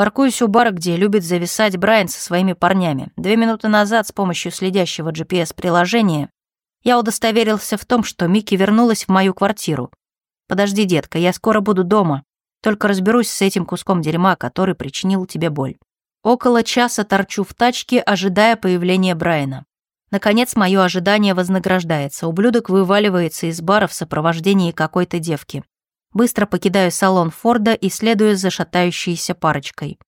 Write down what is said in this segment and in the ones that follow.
Паркуюсь у бара, где любит зависать Брайан со своими парнями. Две минуты назад с помощью следящего GPS-приложения я удостоверился в том, что Микки вернулась в мою квартиру. «Подожди, детка, я скоро буду дома. Только разберусь с этим куском дерьма, который причинил тебе боль». Около часа торчу в тачке, ожидая появления Брайана. Наконец, мое ожидание вознаграждается. Ублюдок вываливается из бара в сопровождении какой-то девки. Быстро покидаю салон Форда и следую за шатающейся парочкой.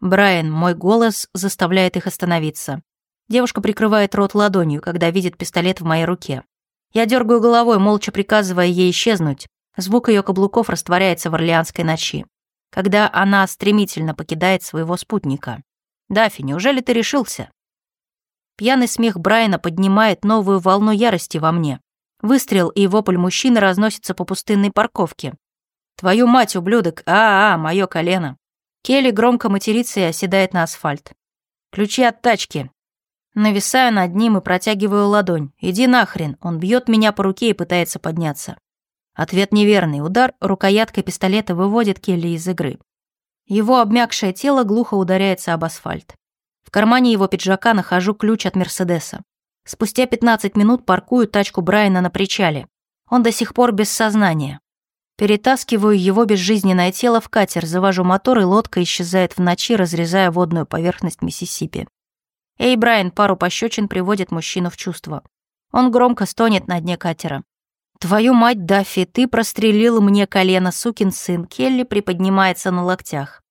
Брайан, мой голос заставляет их остановиться. Девушка прикрывает рот ладонью, когда видит пистолет в моей руке. Я дергаю головой, молча приказывая ей исчезнуть. Звук ее каблуков растворяется в орлеанской ночи. Когда она стремительно покидает своего спутника. «Даффи, неужели ты решился?» Пьяный смех Брайана поднимает новую волну ярости во мне. Выстрел и вопль мужчины разносится по пустынной парковке. «Твою мать, ублюдок! А-а, мое колено!» Келли громко матерится и оседает на асфальт. «Ключи от тачки!» Нависаю над ним и протягиваю ладонь. «Иди нахрен!» Он бьет меня по руке и пытается подняться. Ответ неверный. Удар рукояткой пистолета выводит Келли из игры. Его обмякшее тело глухо ударяется об асфальт. В кармане его пиджака нахожу ключ от Мерседеса. Спустя 15 минут паркую тачку Брайана на причале. Он до сих пор без сознания. Перетаскиваю его безжизненное тело в катер, завожу мотор, и лодка исчезает в ночи, разрезая водную поверхность Миссисипи. Эй, Брайан, пару пощечин приводит мужчину в чувство. Он громко стонет на дне катера. «Твою мать, Даффи, ты прострелил мне колено, сукин сын!» Келли приподнимается на локтях.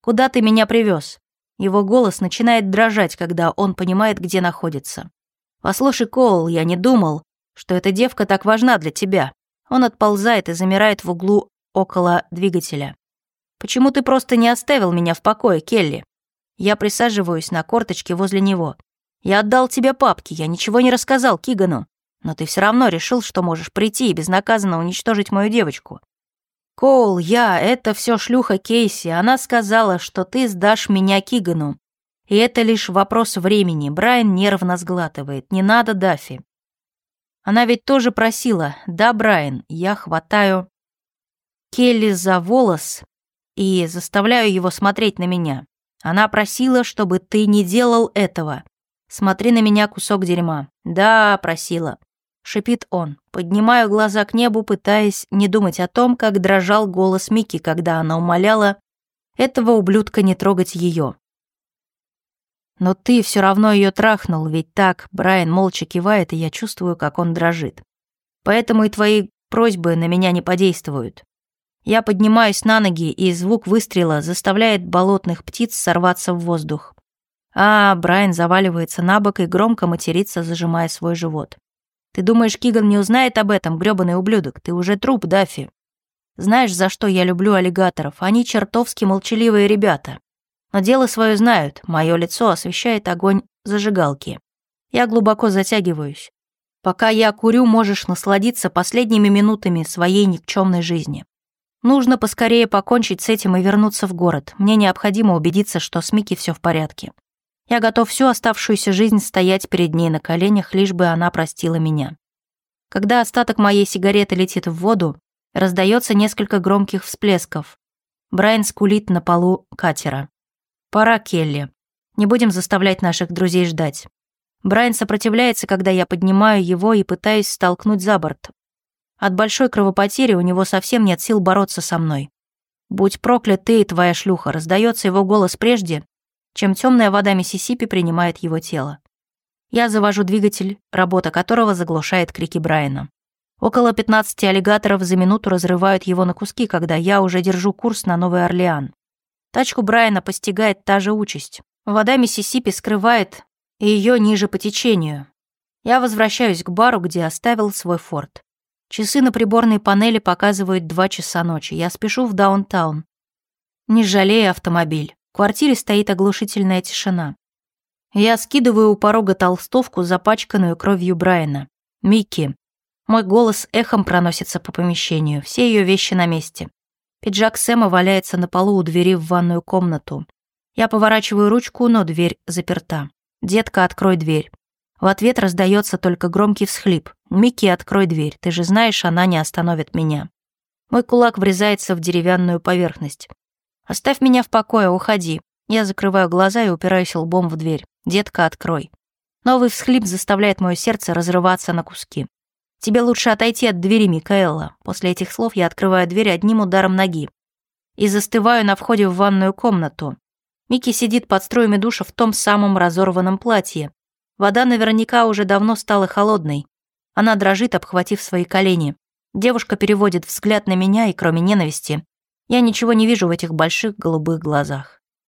«Куда ты меня привез? Его голос начинает дрожать, когда он понимает, где находится. «Послушай, Коул, я не думал, что эта девка так важна для тебя». Он отползает и замирает в углу около двигателя. «Почему ты просто не оставил меня в покое, Келли?» Я присаживаюсь на корточке возле него. «Я отдал тебе папки, я ничего не рассказал Кигану, но ты все равно решил, что можешь прийти и безнаказанно уничтожить мою девочку. Коул, я, это все шлюха Кейси, она сказала, что ты сдашь меня Кигану. И это лишь вопрос времени, Брайан нервно сглатывает, не надо Дафи. Она ведь тоже просила, да, Брайан, я хватаю Келли за волос и заставляю его смотреть на меня. Она просила, чтобы ты не делал этого. Смотри на меня, кусок дерьма. Да, просила. Шипит он. Поднимаю глаза к небу, пытаясь не думать о том, как дрожал голос Мики, когда она умоляла этого ублюдка не трогать ее. Но ты все равно ее трахнул, ведь так, Брайан молча кивает, и я чувствую, как он дрожит. Поэтому и твои просьбы на меня не подействуют. Я поднимаюсь на ноги, и звук выстрела заставляет болотных птиц сорваться в воздух. А, Брайан заваливается на бок и громко матерится, зажимая свой живот. Ты думаешь, Киган не узнает об этом, грёбаный ублюдок? Ты уже труп, Даффи. Знаешь, за что я люблю аллигаторов? Они чертовски молчаливые ребята. Но дело свое знают, мое лицо освещает огонь зажигалки. Я глубоко затягиваюсь. Пока я курю, можешь насладиться последними минутами своей никчемной жизни. Нужно поскорее покончить с этим и вернуться в город. Мне необходимо убедиться, что с Микки все в порядке. Я готов всю оставшуюся жизнь стоять перед ней на коленях, лишь бы она простила меня. Когда остаток моей сигареты летит в воду, раздается несколько громких всплесков. Брайан скулит на полу катера. «Пора, Келли. Не будем заставлять наших друзей ждать». Брайан сопротивляется, когда я поднимаю его и пытаюсь столкнуть за борт, от большой кровопотери у него совсем нет сил бороться со мной. «Будь проклят ты и твоя шлюха», раздается его голос прежде, чем темная вода Миссисипи принимает его тело. Я завожу двигатель, работа которого заглушает крики Брайана. Около 15 аллигаторов за минуту разрывают его на куски, когда я уже держу курс на Новый Орлеан. Тачку Брайана постигает та же участь. Вода Миссисипи скрывает ее ниже по течению. Я возвращаюсь к бару, где оставил свой форт. Часы на приборной панели показывают два часа ночи. Я спешу в даунтаун. Не жалея автомобиль. В квартире стоит оглушительная тишина. Я скидываю у порога толстовку, запачканную кровью Брайана. Микки. Мой голос эхом проносится по помещению. Все ее вещи на месте. Пиджак Сэма валяется на полу у двери в ванную комнату. Я поворачиваю ручку, но дверь заперта. «Детка, открой дверь». В ответ раздается только громкий всхлип. «Микки, открой дверь, ты же знаешь, она не остановит меня». Мой кулак врезается в деревянную поверхность. «Оставь меня в покое, уходи». Я закрываю глаза и упираюсь лбом в дверь. «Детка, открой». Новый всхлип заставляет мое сердце разрываться на куски. «Тебе лучше отойти от двери, Микаэла». После этих слов я открываю дверь одним ударом ноги и застываю на входе в ванную комнату. Микки сидит под струями душа в том самом разорванном платье. Вода наверняка уже давно стала холодной. Она дрожит, обхватив свои колени. Девушка переводит взгляд на меня, и кроме ненависти, я ничего не вижу в этих больших голубых глазах.